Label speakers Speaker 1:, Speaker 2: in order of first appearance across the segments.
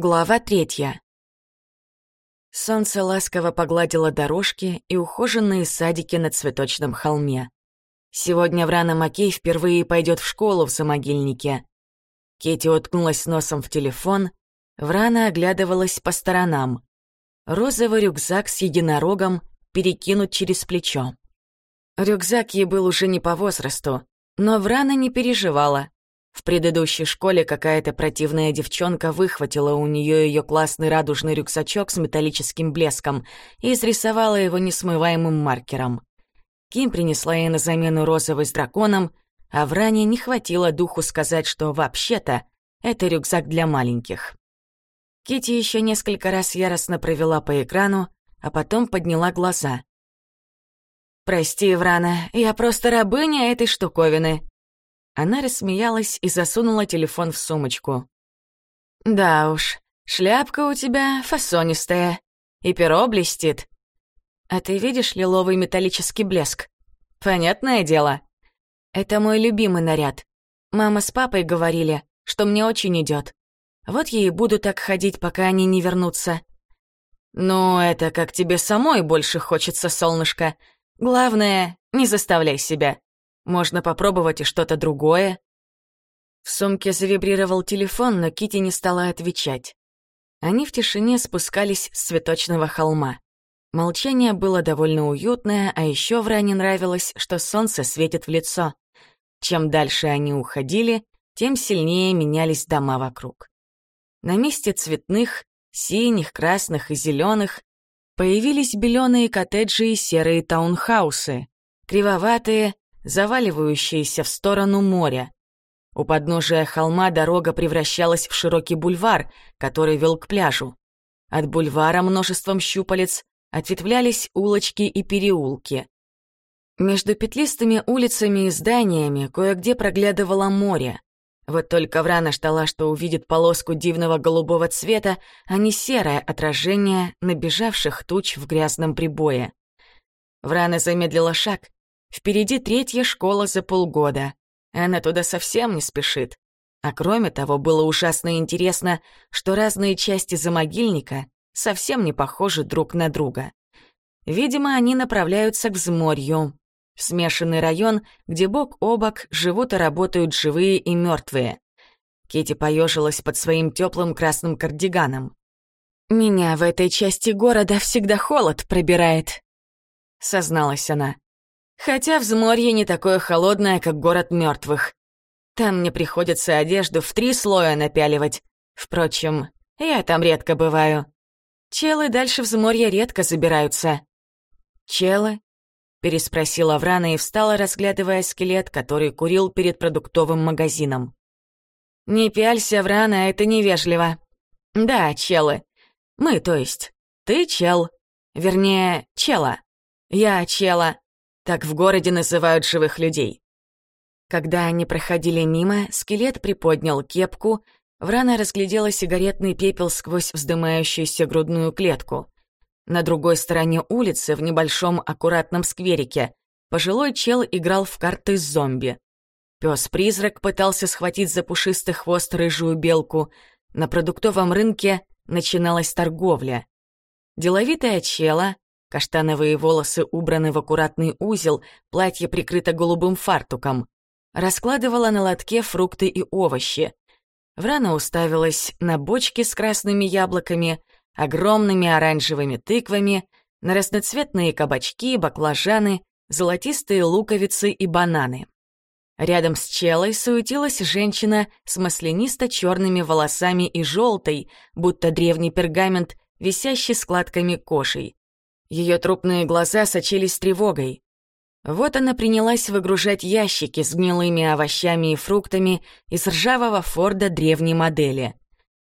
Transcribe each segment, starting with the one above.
Speaker 1: Глава третья. Солнце ласково погладило дорожки и ухоженные садики на цветочном холме. Сегодня Врана Макей впервые пойдет в школу в Самогильнике. Кетти уткнулась носом в телефон, Врана оглядывалась по сторонам. Розовый рюкзак с единорогом перекинут через плечо. Рюкзак ей был уже не по возрасту, но Врана не переживала. В предыдущей школе какая-то противная девчонка выхватила у нее ее классный радужный рюкзачок с металлическим блеском и изрисовала его несмываемым маркером. Ким принесла ей на замену розовый с драконом, а в ране не хватило духу сказать, что вообще-то это рюкзак для маленьких. Кити еще несколько раз яростно провела по экрану, а потом подняла глаза. «Прости, Врана, я просто рабыня этой штуковины», она рассмеялась и засунула телефон в сумочку. «Да уж, шляпка у тебя фасонистая, и перо блестит. А ты видишь лиловый металлический блеск? Понятное дело. Это мой любимый наряд. Мама с папой говорили, что мне очень идет. Вот я и буду так ходить, пока они не вернутся. Ну, это как тебе самой больше хочется, солнышко. Главное, не заставляй себя. Можно попробовать и что-то другое. В сумке завибрировал телефон, но Кити не стала отвечать. Они в тишине спускались с цветочного холма. Молчание было довольно уютное, а еще Вране нравилось, что солнце светит в лицо. Чем дальше они уходили, тем сильнее менялись дома вокруг. На месте цветных, синих, красных и зеленых появились беленые коттеджи и серые таунхаусы, кривоватые, заваливающиеся в сторону моря. У подножия холма дорога превращалась в широкий бульвар, который вел к пляжу. От бульвара множеством щупалец ответвлялись улочки и переулки. Между петлистыми улицами и зданиями кое-где проглядывало море. Вот только Врана ждала, что увидит полоску дивного голубого цвета, а не серое отражение набежавших туч в грязном прибое. Врана замедлила шаг, Впереди третья школа за полгода. Она туда совсем не спешит. А кроме того, было ужасно интересно, что разные части замогильника совсем не похожи друг на друга. Видимо, они направляются к взморью, в смешанный район, где бок о бок живут и работают живые и мертвые. Кити поежилась под своим теплым красным кардиганом. «Меня в этой части города всегда холод пробирает», — созналась она. Хотя взморье не такое холодное, как город мертвых. Там мне приходится одежду в три слоя напяливать. Впрочем, я там редко бываю. Челы дальше взморья редко забираются. Челы? Переспросила Врана и встала, разглядывая скелет, который курил перед продуктовым магазином. «Не пялься, Врана, это невежливо». «Да, челы. Мы, то есть. Ты чел. Вернее, чела. Я чела. Так в городе называют живых людей. Когда они проходили мимо, скелет приподнял кепку, Врана разглядела сигаретный пепел сквозь вздымающуюся грудную клетку. На другой стороне улицы, в небольшом аккуратном скверике, пожилой чел играл в карты с зомби. Пес-призрак пытался схватить за пушистый хвост рыжую белку. На продуктовом рынке начиналась торговля. Деловитая чела, Каштановые волосы убраны в аккуратный узел, платье прикрыто голубым фартуком. Раскладывала на лотке фрукты и овощи. Врана уставилась на бочки с красными яблоками, огромными оранжевыми тыквами, на разноцветные кабачки, баклажаны, золотистые луковицы и бананы. Рядом с челой суетилась женщина с маслянисто-черными волосами и желтой, будто древний пергамент, висящий складками кошей. Ее трупные глаза сочились тревогой. Вот она принялась выгружать ящики с гнилыми овощами и фруктами из ржавого Форда древней модели.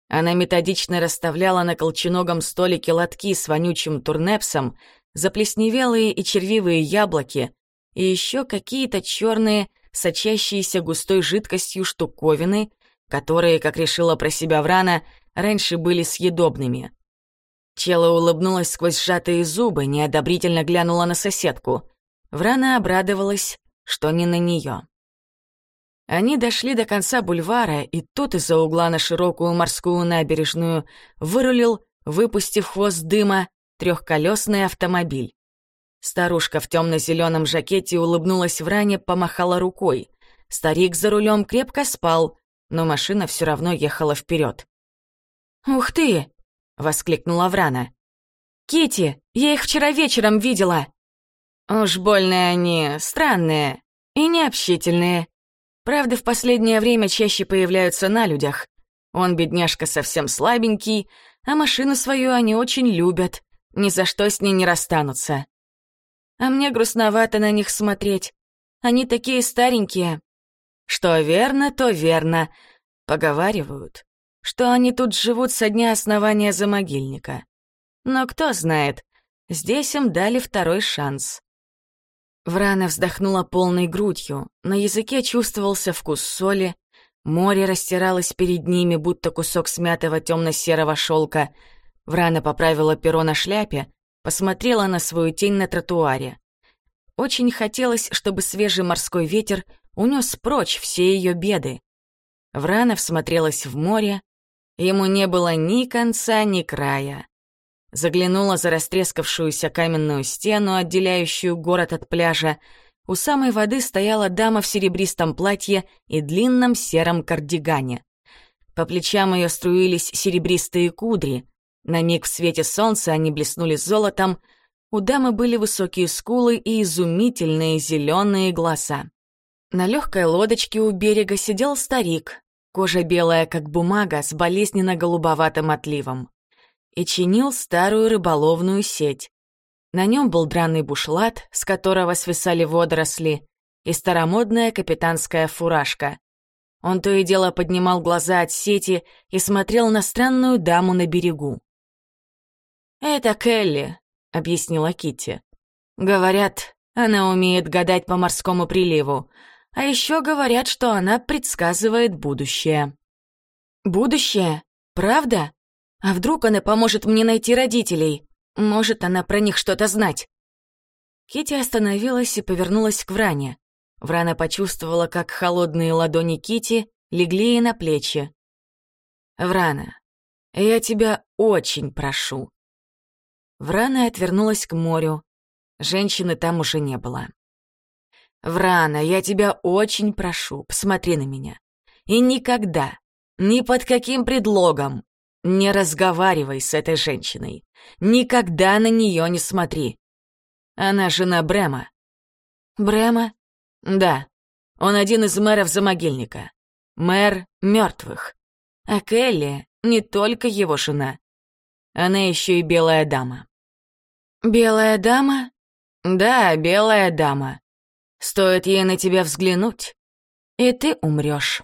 Speaker 1: Она методично расставляла на колченогом столике лотки с вонючим турнепсом, заплесневелые и червивые яблоки и еще какие-то черные, сочащиеся густой жидкостью штуковины, которые, как решила про себя Врана, раньше были съедобными. Чела улыбнулась сквозь сжатые зубы, неодобрительно глянула на соседку. Врана обрадовалась, что не на нее. Они дошли до конца бульвара, и тут из-за угла на широкую морскую набережную вырулил, выпустив хвост дыма, трехколесный автомобиль. Старушка в темно-зеленом жакете улыбнулась в ране, помахала рукой. Старик за рулем крепко спал, но машина все равно ехала вперед. «Ух ты!» — воскликнула Врана. Кити, я их вчера вечером видела!» «Уж больно они странные и необщительные. Правда, в последнее время чаще появляются на людях. Он, бедняжка, совсем слабенький, а машину свою они очень любят, ни за что с ней не расстанутся. А мне грустновато на них смотреть. Они такие старенькие. Что верно, то верно. Поговаривают, что они тут живут со дня основания замогильника. Но кто знает, здесь им дали второй шанс. Врана вздохнула полной грудью, на языке чувствовался вкус соли, море растиралось перед ними, будто кусок смятого темно-серого шелка. Врана поправила перо на шляпе, посмотрела на свою тень на тротуаре. Очень хотелось, чтобы свежий морской ветер унес прочь все ее беды. Врана всмотрелась в море, ему не было ни конца, ни края заглянула за растрескавшуюся каменную стену, отделяющую город от пляжа. У самой воды стояла дама в серебристом платье и длинном сером кардигане. По плечам ее струились серебристые кудри. На миг в свете солнца они блеснули золотом. У дамы были высокие скулы и изумительные зеленые глаза. На легкой лодочке у берега сидел старик, кожа белая, как бумага, с болезненно-голубоватым отливом и чинил старую рыболовную сеть. На нем был драный бушлат, с которого свисали водоросли, и старомодная капитанская фуражка. Он то и дело поднимал глаза от сети и смотрел на странную даму на берегу. «Это Келли», — объяснила Китти. «Говорят, она умеет гадать по морскому приливу, а еще говорят, что она предсказывает будущее». «Будущее? Правда?» А вдруг она поможет мне найти родителей? Может, она про них что-то знать?» Кити остановилась и повернулась к Вране. Врана почувствовала, как холодные ладони Кити легли ей на плечи. «Врана, я тебя очень прошу». Врана отвернулась к морю. Женщины там уже не было. «Врана, я тебя очень прошу, посмотри на меня. И никогда, ни под каким предлогом, не разговаривай с этой женщиной. Никогда на нее не смотри. Она жена Брема. Брема? Да. Он один из мэров Замогильника. Мэр мертвых. А Келли не только его жена. Она еще и белая дама. Белая дама? Да, белая дама. Стоит ей на тебя взглянуть, и ты умрешь.